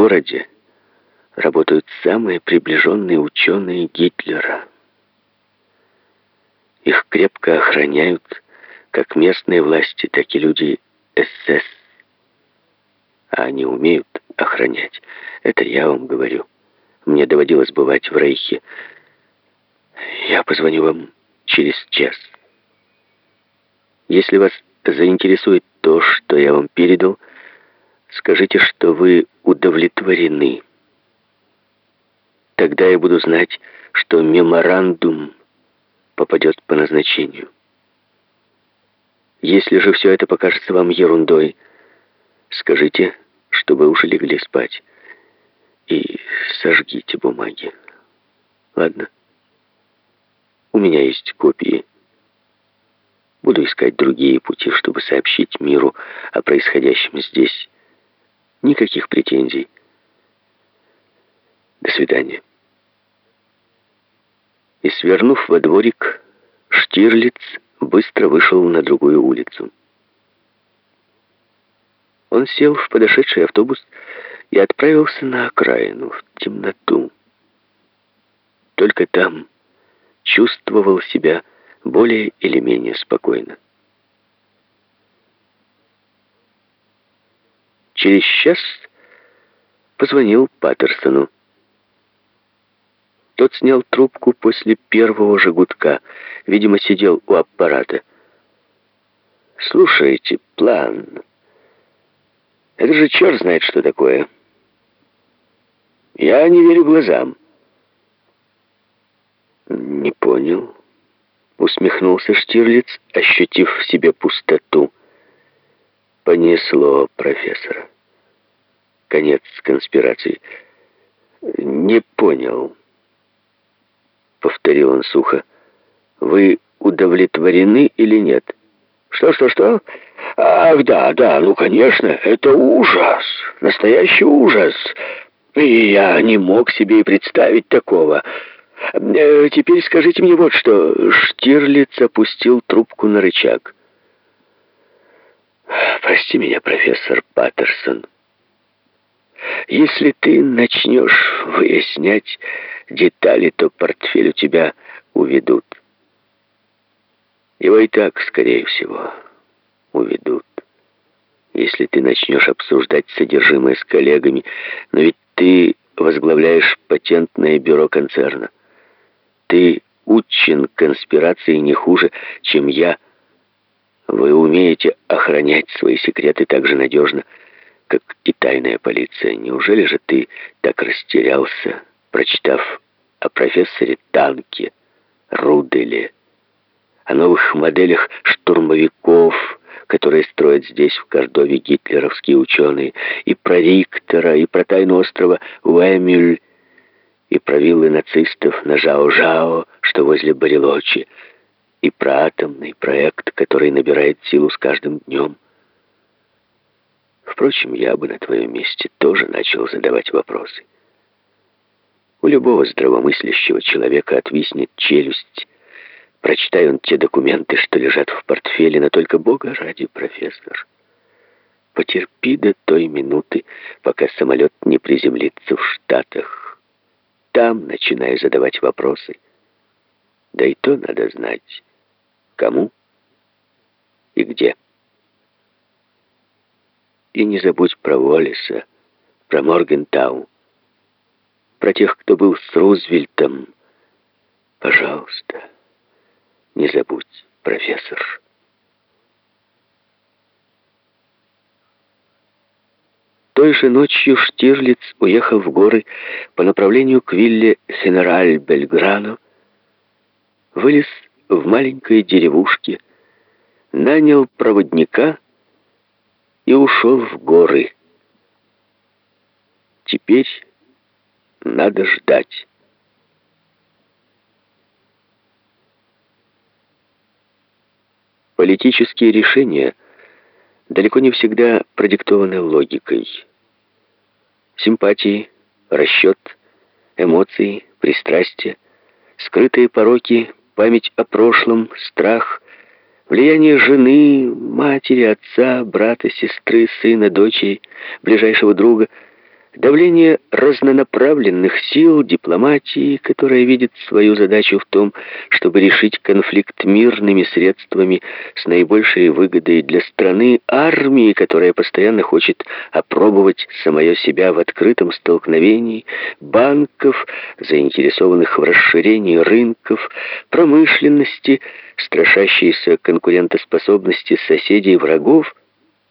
городе работают самые приближенные ученые Гитлера. Их крепко охраняют как местные власти, так и люди СС. А они умеют охранять. Это я вам говорю. Мне доводилось бывать в Рейхе. Я позвоню вам через час. Если вас заинтересует то, что я вам передал, скажите, что вы удовлетворены. Тогда я буду знать, что меморандум попадет по назначению. Если же все это покажется вам ерундой, скажите, что вы уже легли спать, и сожгите бумаги. Ладно? У меня есть копии. Буду искать другие пути, чтобы сообщить миру о происходящем здесь. Никаких претензий. До свидания. И свернув во дворик, Штирлиц быстро вышел на другую улицу. Он сел в подошедший автобус и отправился на окраину, в темноту. Только там чувствовал себя более или менее спокойно. Через час позвонил Паттерсону. Тот снял трубку после первого же. Видимо, сидел у аппарата. «Слушайте, план. Это же черт знает, что такое. Я не верю глазам». «Не понял», — усмехнулся Штирлиц, ощутив в себе пустоту. Понесло профессора. Конец конспирации. «Не понял», — повторил он сухо. «Вы удовлетворены или нет?» «Что, что, что? Ах, да, да, ну, конечно, это ужас, настоящий ужас. И я не мог себе и представить такого. Э, теперь скажите мне вот что». Штирлиц опустил трубку на рычаг. «Прости меня, профессор Паттерсон. Если ты начнешь выяснять детали, то портфель у тебя уведут. Его и так, скорее всего, уведут. Если ты начнешь обсуждать содержимое с коллегами, но ведь ты возглавляешь патентное бюро концерна. Ты учен конспирации не хуже, чем я. Вы умеете охранять свои секреты так же надежно, как и тайная полиция. Неужели же ты так растерялся, прочитав о профессоре Танке, Руделе, о новых моделях штурмовиков, которые строят здесь, в Кордове, гитлеровские ученые, и про Риктора, и про тайну острова Уэмюль, и про виллы нацистов на Жао-Жао, что возле Барелочи, и про атомный проект, который набирает силу с каждым днем. Впрочем, я бы на твоем месте тоже начал задавать вопросы. У любого здравомыслящего человека отвиснет челюсть, прочитай он те документы, что лежат в портфеле, но только Бога ради, профессор. Потерпи до той минуты, пока самолет не приземлится в Штатах. Там начинаю задавать вопросы. Да и то надо знать, кому и где. И не забудь про Уоллеса, про Моргентау, про тех, кто был с Рузвельтом. Пожалуйста, не забудь, профессор. Той же ночью Штирлиц уехал в горы по направлению к вилле Хенераль Бельграно, вылез в маленькой деревушке, нанял проводника и ушел в горы. Теперь надо ждать. Политические решения далеко не всегда продиктованы логикой. Симпатии, расчет, эмоции, пристрастия, скрытые пороки, память о прошлом, страх, влияние жены, матери, отца, брата, сестры, сына, дочери, ближайшего друга – Давление разнонаправленных сил, дипломатии, которая видит свою задачу в том, чтобы решить конфликт мирными средствами с наибольшей выгодой для страны, армии, которая постоянно хочет опробовать самое себя в открытом столкновении, банков, заинтересованных в расширении рынков, промышленности, страшащейся конкурентоспособности соседей и врагов,